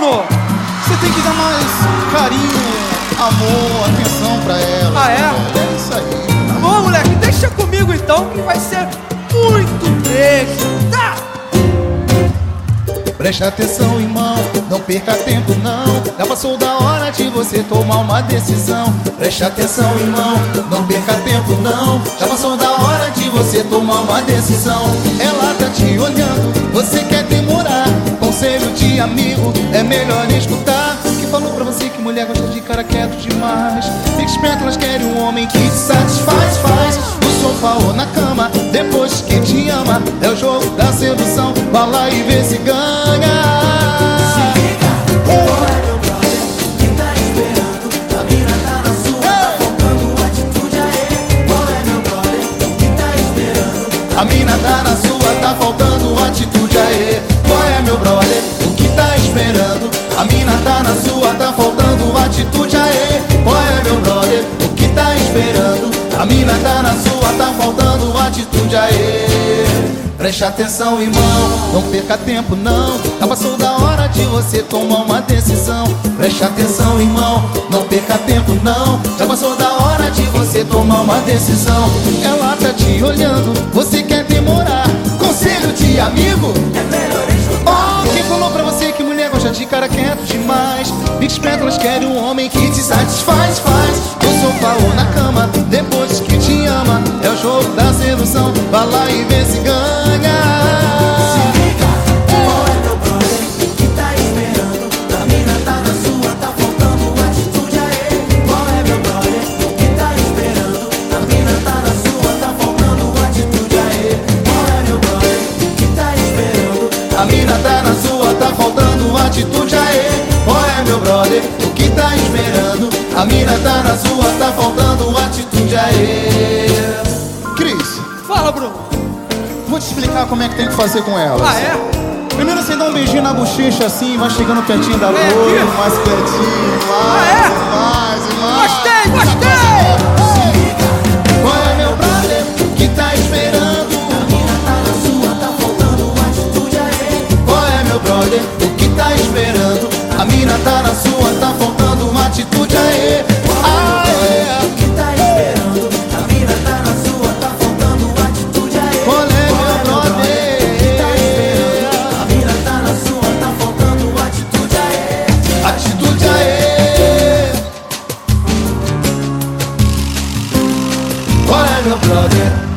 Bruno? Você tem que dar mais carinho, amor, atenção pra ela. Ah, é? É isso aí. Tá bom, moleque? Deixa comigo então que vai ser muito beijo. Tá? Preste atenção, irmão, não perca tempo não Já passou da hora de você tomar uma decisão Preste atenção, irmão, não perca tempo não Já passou da hora de você tomar uma decisão Ela tá te olhando, é melhor escutar Que falou pra você que mulher gosta de cara quieto demais. Fique esperto, elas querem um homem que te satisfaz, faz. No sofá ou na cama, depois que te ama. É o jogo da sedução, vai lá e vê se ganha. A mina tá na sua, tá faltando tá na sua, tá faltando atitude aê. Qual é meu brother? O que tá esperando? A mina tá na sua, tá faltando atitude aê. Preste atenção, irmão, não perca tempo não. Já passou da hora de você tomar uma decisão. Preste atenção, irmão, não perca tempo não. Já passou da hora de você tomar uma decisão. Ela tá te olhando, você quer demorar. Conselho de amigo? É melhor escutar Oh, quem falou pra você que mulher gosta de cara quieto elas querem um homem que te satisfaz, faz. No sofá ou na cama, depois é o que tá esperando? A mina tá na sua, tá faltando atitude aê Cris, Fala, Bruno. vou te explicar como é que tem que fazer com ela Ah, é? Primeiro você dá um beijinho na bochecha assim, vai chegando pertinho da loira, aqui. mais pertinho, mais, I'm a brother